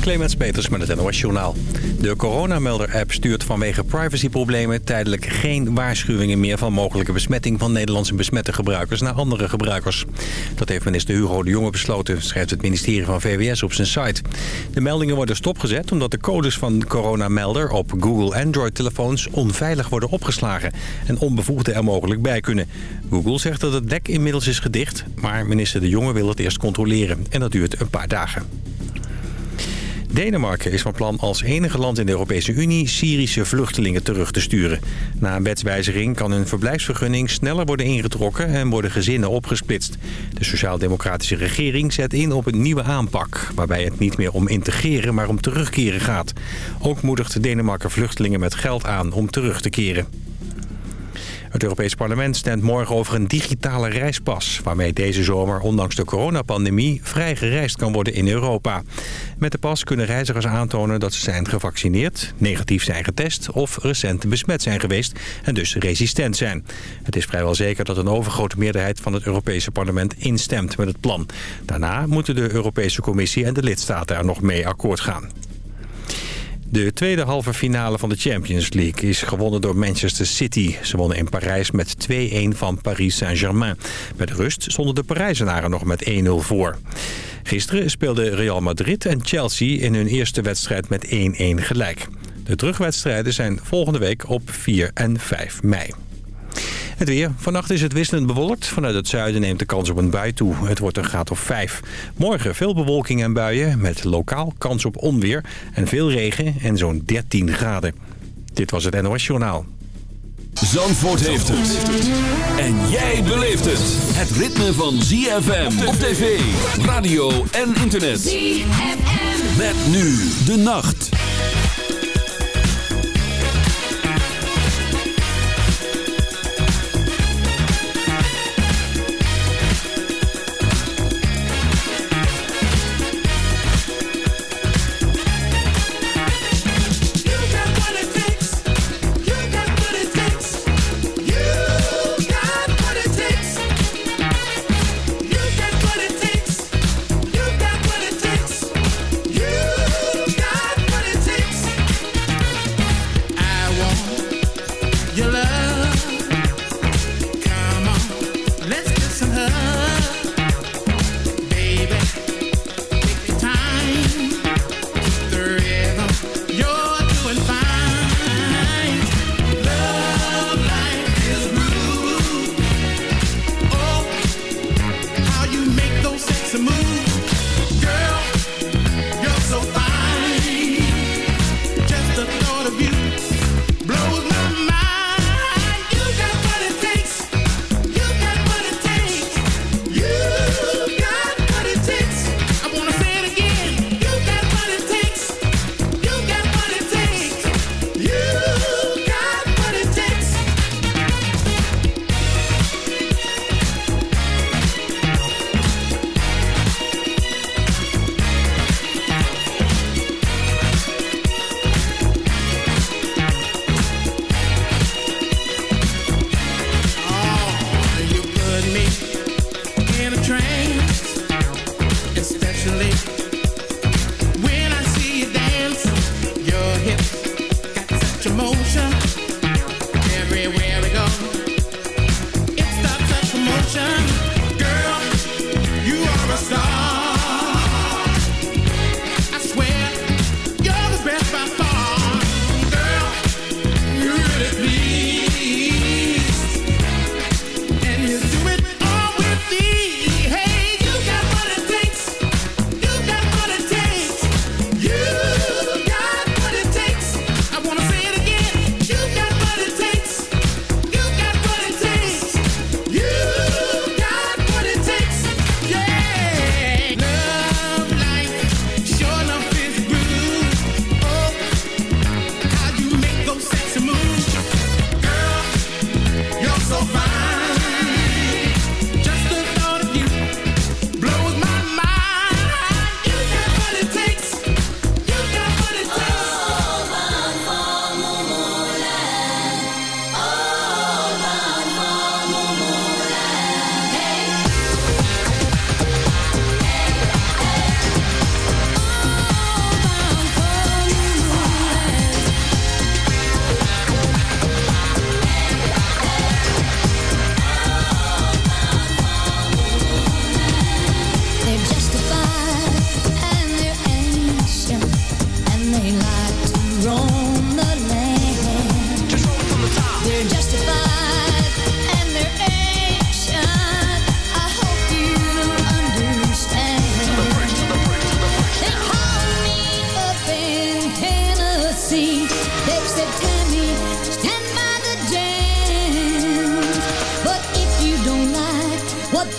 Clemens Peters met het NOS Journaal. De coronamelder-app stuurt vanwege privacyproblemen tijdelijk geen waarschuwingen meer van mogelijke besmetting van Nederlandse besmette gebruikers naar andere gebruikers. Dat heeft minister Hugo de Jonge besloten, schrijft het ministerie van VWS op zijn site. De meldingen worden stopgezet omdat de codes van coronamelder op Google Android-telefoons onveilig worden opgeslagen en onbevoegden er mogelijk bij kunnen. Google zegt dat het dek inmiddels is gedicht, maar minister de Jonge wil het eerst controleren en dat duurt een paar dagen. Denemarken is van plan als enige land in de Europese Unie Syrische vluchtelingen terug te sturen. Na een wetswijziging kan hun verblijfsvergunning sneller worden ingetrokken en worden gezinnen opgesplitst. De sociaal-democratische regering zet in op een nieuwe aanpak, waarbij het niet meer om integreren maar om terugkeren gaat. Ook moedigt Denemarken vluchtelingen met geld aan om terug te keren. Het Europees Parlement stemt morgen over een digitale reispas... waarmee deze zomer, ondanks de coronapandemie, vrij gereisd kan worden in Europa. Met de pas kunnen reizigers aantonen dat ze zijn gevaccineerd... negatief zijn getest of recent besmet zijn geweest en dus resistent zijn. Het is vrijwel zeker dat een overgrote meerderheid van het Europese Parlement instemt met het plan. Daarna moeten de Europese Commissie en de lidstaten er nog mee akkoord gaan. De tweede halve finale van de Champions League is gewonnen door Manchester City. Ze wonnen in Parijs met 2-1 van Paris Saint-Germain. Bij de rust stonden de Parijzenaren nog met 1-0 voor. Gisteren speelden Real Madrid en Chelsea in hun eerste wedstrijd met 1-1 gelijk. De terugwedstrijden zijn volgende week op 4 en 5 mei. Het weer. Vannacht is het wisselend bewolkt. Vanuit het zuiden neemt de kans op een bui toe. Het wordt een graad of 5. Morgen veel bewolking en buien met lokaal kans op onweer en veel regen en zo'n 13 graden. Dit was het NOS Journaal. Zandvoort heeft het. En jij beleeft het. Het ritme van ZFM op tv, radio en internet. ZFM. Met nu de nacht.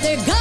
they're gone.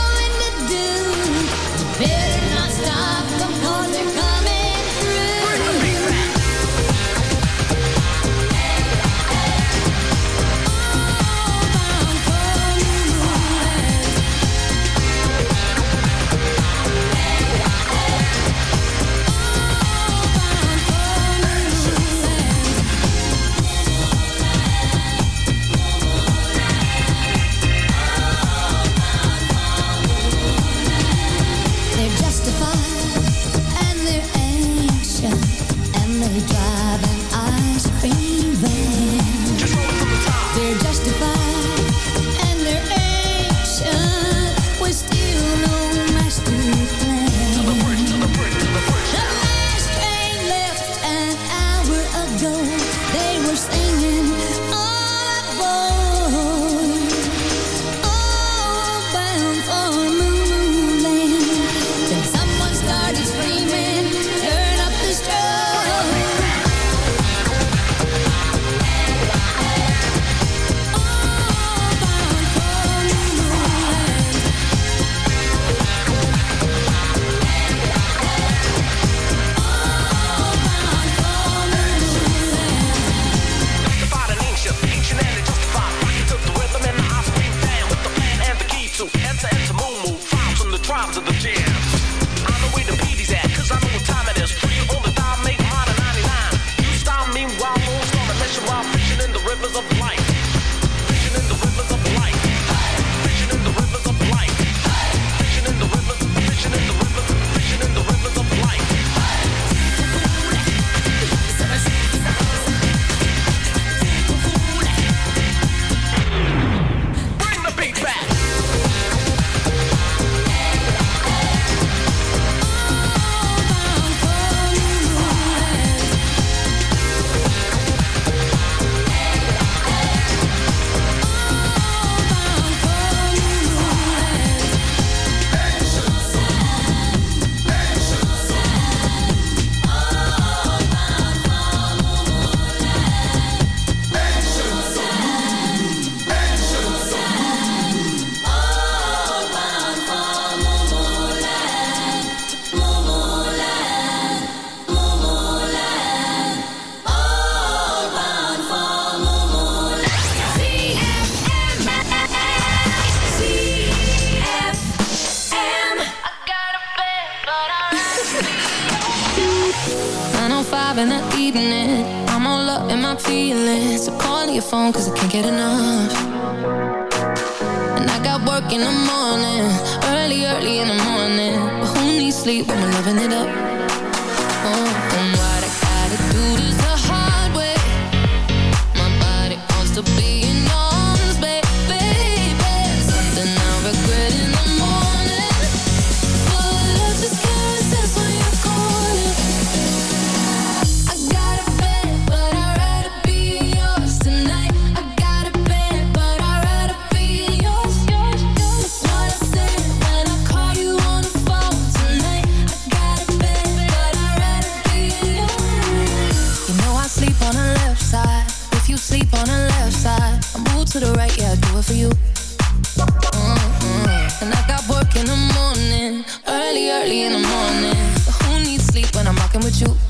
yeah, I'll do it for you. Mm-hmm. And I got work in the morning, early, early in the morning. But who needs sleep when I'm with you?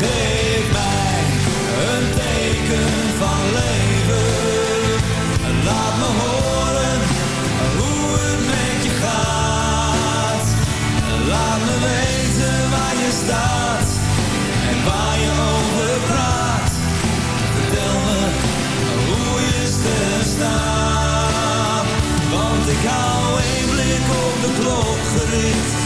Geef mij een teken van leven, laat me horen hoe het met je gaat. Laat me weten waar je staat en waar je over praat. Vertel me hoe je sterren staan. Want ik hou één blik op de klok gericht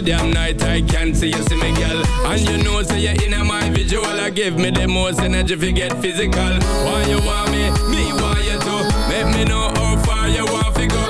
All damn night I can't see you see me girl. And you know say you're in my visual I give me the most energy if you get physical. Why you want me, me want you to. Make me know how far you want to go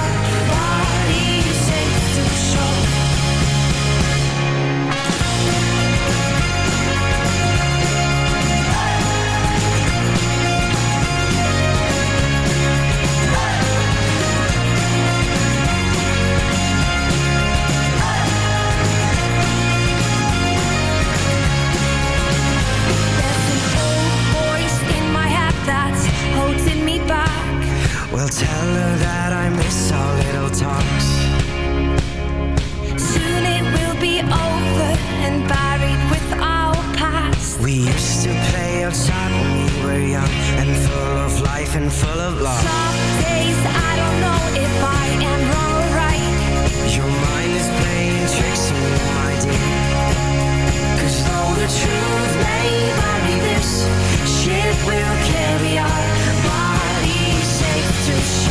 miss our little talks. Soon it will be over and buried with our past. We used to play outside when we were young and full of life and full of love. Some days I don't know if I am wrong right. Your mind is playing tricks on you, my dear. Cause though the truth may vary, this ship will carry our bodies safe to shore.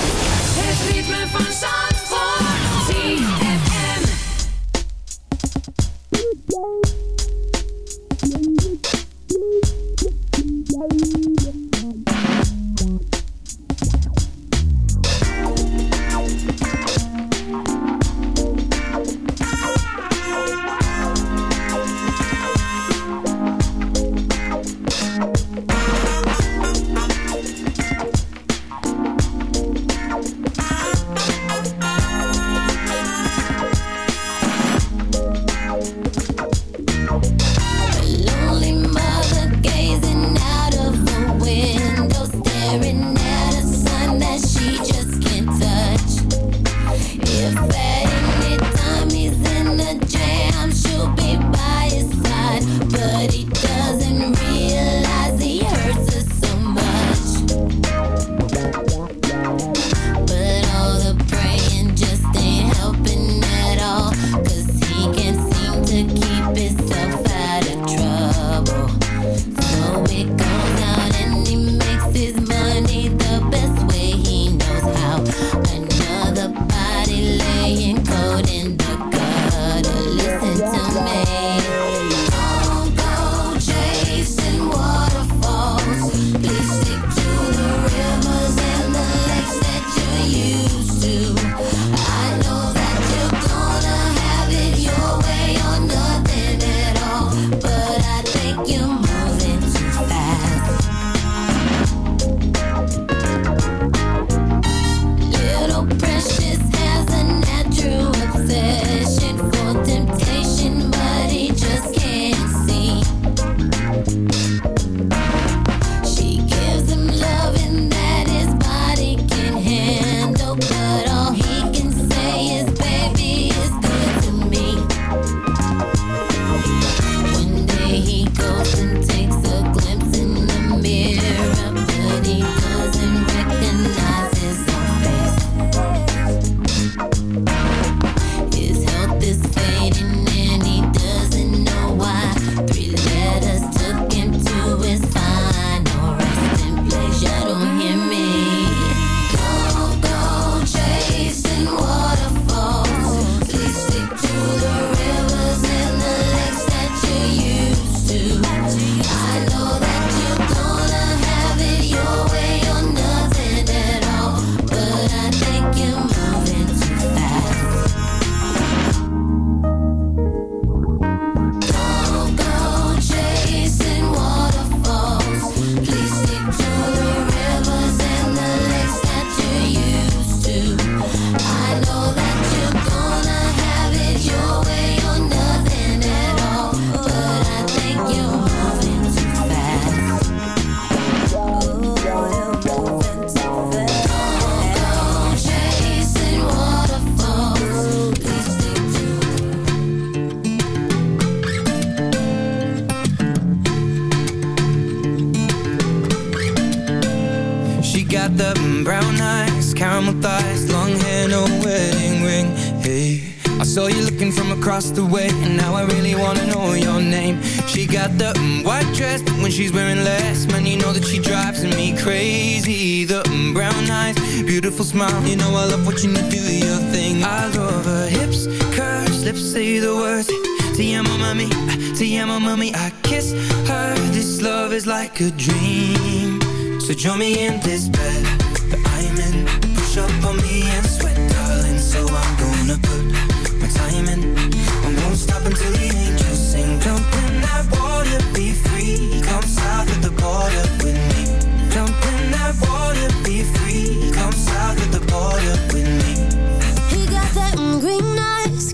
Crazy. The mm, brown eyes, beautiful smile, you know I love watching you do your thing. I love her hips, curves, lips say the words. Te amo, mami, te amo, mami. I kiss her. This love is like a dream. So join me in this bed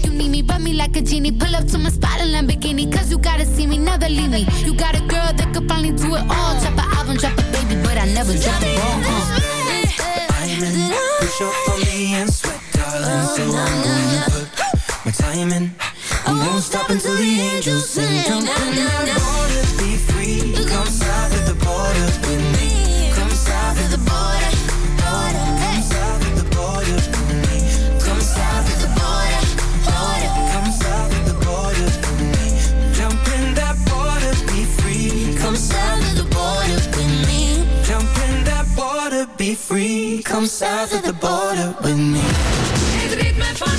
like you need me, rub me like a genie. Pull up to my spot in Lamborghini, cause you gotta see me, never leave me. You got a girl that could finally do it all. Drop an album, drop a baby, but I never drop a ball. Uh. I'm in. Push up on me and sweat, darling. So I'm gonna put my time in. I won't stop until the angels sing. Jump in that water, be free. Come south of the border with me. South of the border with me. Het ritme van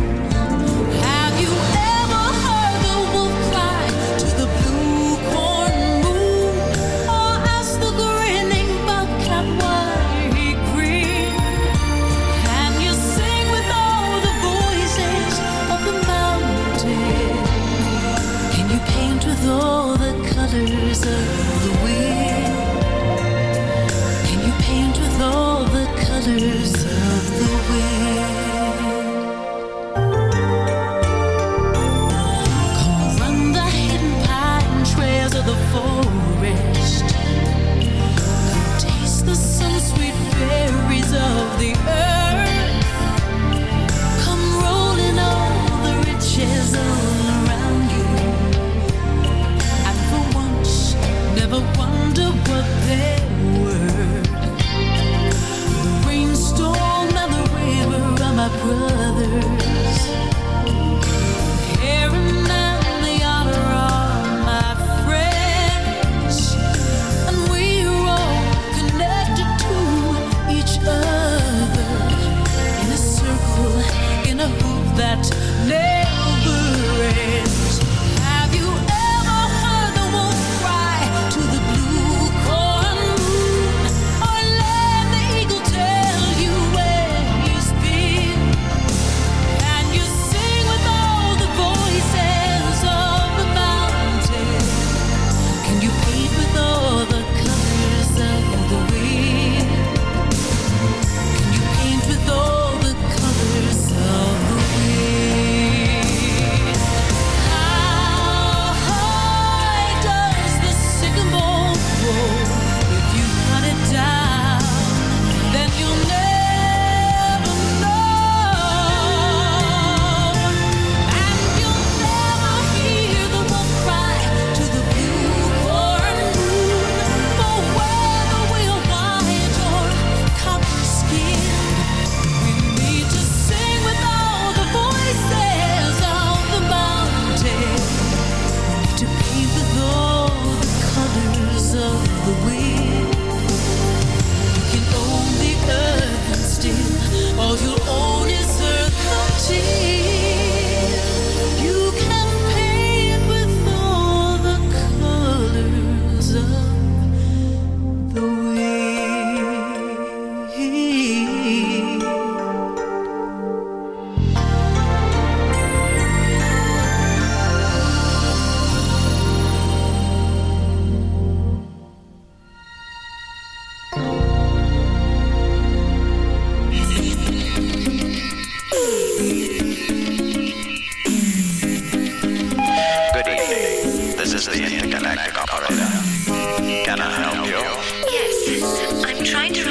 that name.